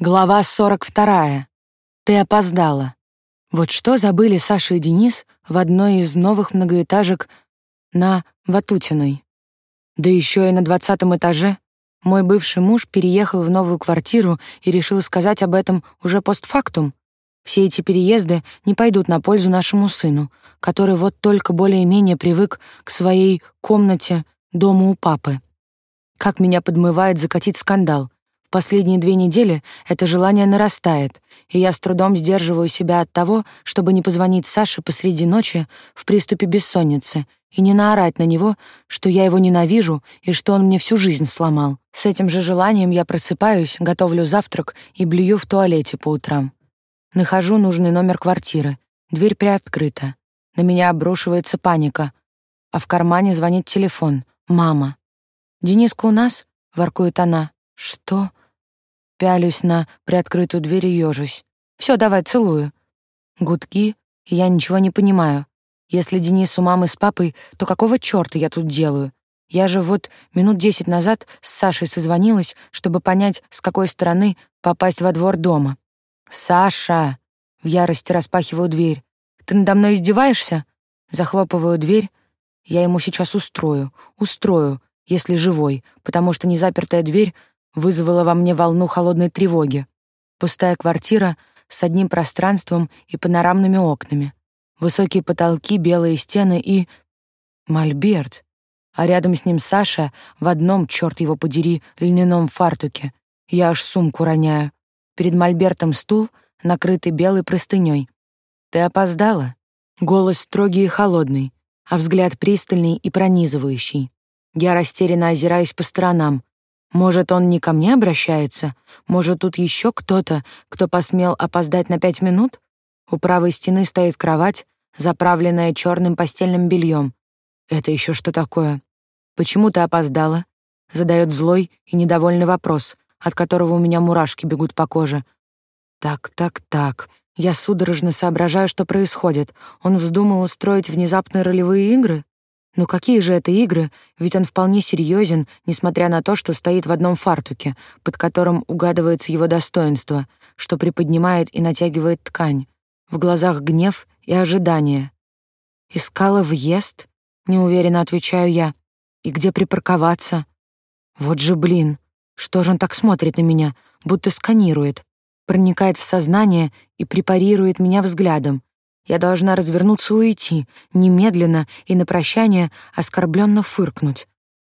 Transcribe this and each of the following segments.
Глава 42. Ты опоздала. Вот что забыли Саша и Денис в одной из новых многоэтажек на Ватутиной. Да еще и на двадцатом этаже. Мой бывший муж переехал в новую квартиру и решил сказать об этом уже постфактум. Все эти переезды не пойдут на пользу нашему сыну, который вот только более-менее привык к своей комнате дома у папы. Как меня подмывает закатить скандал — Последние две недели это желание нарастает, и я с трудом сдерживаю себя от того, чтобы не позвонить Саше посреди ночи в приступе бессонницы и не наорать на него, что я его ненавижу и что он мне всю жизнь сломал. С этим же желанием я просыпаюсь, готовлю завтрак и блюю в туалете по утрам. Нахожу нужный номер квартиры. Дверь приоткрыта. На меня обрушивается паника, а в кармане звонит телефон. Мама. «Дениска у нас?» — воркует она. «Что?» Пялюсь на приоткрытую дверь и ёжусь. Все, давай, целую. Гудки, я ничего не понимаю. Если Денис у мамы с папой, то какого чёрта я тут делаю? Я же вот минут десять назад с Сашей созвонилась, чтобы понять, с какой стороны попасть во двор дома. «Саша!» — в ярости распахиваю дверь. «Ты надо мной издеваешься?» Захлопываю дверь. Я ему сейчас устрою, устрою, если живой, потому что незапертая дверь вызвало во мне волну холодной тревоги. Пустая квартира с одним пространством и панорамными окнами. Высокие потолки, белые стены и... Мольберт. А рядом с ним Саша в одном, черт его подери, льняном фартуке. Я аж сумку роняю. Перед Мольбертом стул, накрытый белой простыней. «Ты опоздала?» Голос строгий и холодный, а взгляд пристальный и пронизывающий. Я растерянно озираюсь по сторонам. Может, он не ко мне обращается? Может, тут еще кто-то, кто посмел опоздать на пять минут? У правой стены стоит кровать, заправленная черным постельным бельем. Это еще что такое? Почему ты опоздала? Задает злой и недовольный вопрос, от которого у меня мурашки бегут по коже. Так, так, так. Я судорожно соображаю, что происходит. Он вздумал устроить внезапные ролевые игры? Ну какие же это игры, ведь он вполне серьезен, несмотря на то, что стоит в одном фартуке, под которым угадывается его достоинство, что приподнимает и натягивает ткань. В глазах гнев и ожидание. «Искала въезд?» — неуверенно отвечаю я. «И где припарковаться?» «Вот же блин! Что же он так смотрит на меня, будто сканирует?» проникает в сознание и препарирует меня взглядом. Я должна развернуться и уйти, немедленно и на прощание оскорбленно фыркнуть.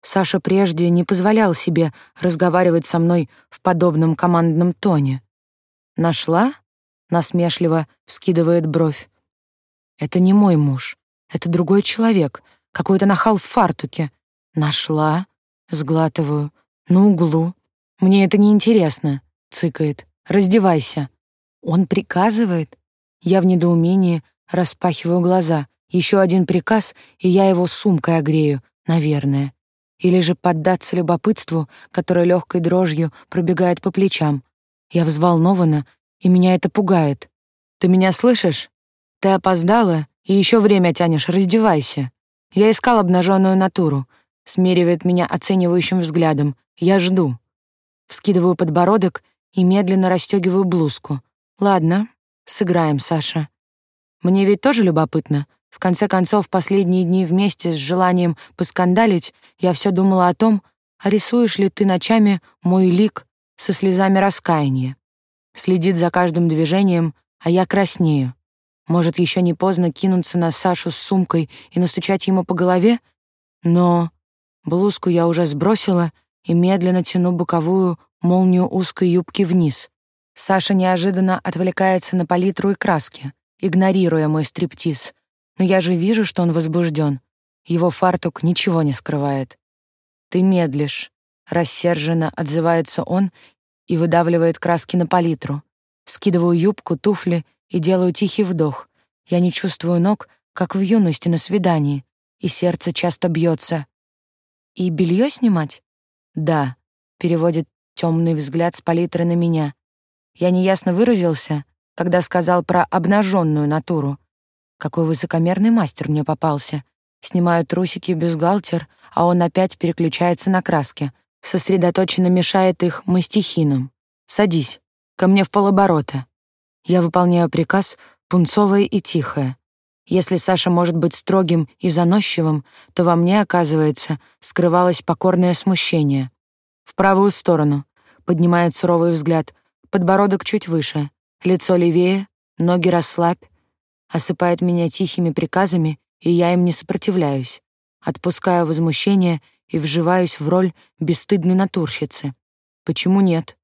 Саша прежде не позволял себе разговаривать со мной в подобном командном тоне. «Нашла?» — насмешливо вскидывает бровь. «Это не мой муж. Это другой человек. Какой-то нахал в фартуке. Нашла?» — сглатываю. «На углу. Мне это не интересно», — цыкает. «Раздевайся». Он приказывает? Я в недоумении распахиваю глаза. Еще один приказ, и я его сумкой огрею, наверное. Или же поддаться любопытству, которое легкой дрожью пробегает по плечам. Я взволнована, и меня это пугает. «Ты меня слышишь? Ты опоздала, и еще время тянешь, раздевайся». Я искал обнаженную натуру. Смеривает меня оценивающим взглядом. Я жду. Вскидываю подбородок и медленно расстегиваю блузку. Ладно, Сыграем, Саша. Мне ведь тоже любопытно. В конце концов, последние дни вместе с желанием поскандалить я все думала о том, а рисуешь ли ты ночами мой лик со слезами раскаяния. Следит за каждым движением, а я краснею. Может, еще не поздно кинуться на Сашу с сумкой и настучать ему по голове? Но блузку я уже сбросила и медленно тяну боковую молнию узкой юбки вниз. Саша неожиданно отвлекается на палитру и краски, игнорируя мой стриптиз. Но я же вижу, что он возбужден. Его фартук ничего не скрывает. «Ты медлишь», — рассерженно отзывается он и выдавливает краски на палитру. Скидываю юбку, туфли и делаю тихий вдох. Я не чувствую ног, как в юности на свидании, и сердце часто бьется. «И белье снимать?» «Да», — переводит темный взгляд с палитры на меня. Я неясно выразился, когда сказал про обнаженную натуру. Какой высокомерный мастер мне попался. Снимаю трусики, бюстгальтер, а он опять переключается на краски. Сосредоточенно мешает их мастихином. «Садись», — ко мне в полоборота. Я выполняю приказ, пунцовая и тихая. Если Саша может быть строгим и заносчивым, то во мне, оказывается, скрывалось покорное смущение. В правую сторону, поднимает суровый взгляд, подбородок чуть выше, лицо левее, ноги расслабь, осыпает меня тихими приказами, и я им не сопротивляюсь. Отпускаю возмущение и вживаюсь в роль бесстыдной натурщицы. Почему нет?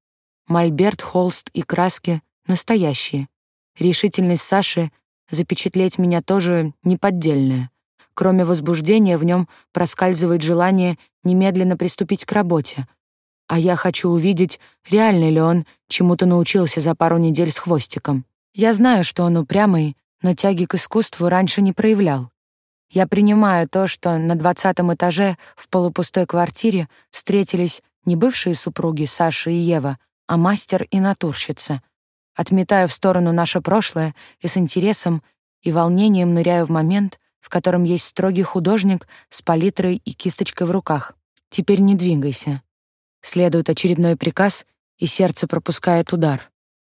Мольберт, холст и краски настоящие. Решительность Саши запечатлеть меня тоже неподдельная. Кроме возбуждения в нем проскальзывает желание немедленно приступить к работе. А я хочу увидеть, реально ли он чему-то научился за пару недель с хвостиком. Я знаю, что он упрямый, но тяги к искусству раньше не проявлял. Я принимаю то, что на двадцатом этаже в полупустой квартире встретились не бывшие супруги Саша и Ева, а мастер и натурщица — Отметаю в сторону наше прошлое и с интересом и волнением ныряю в момент, в котором есть строгий художник с палитрой и кисточкой в руках. Теперь не двигайся. Следует очередной приказ, и сердце пропускает удар.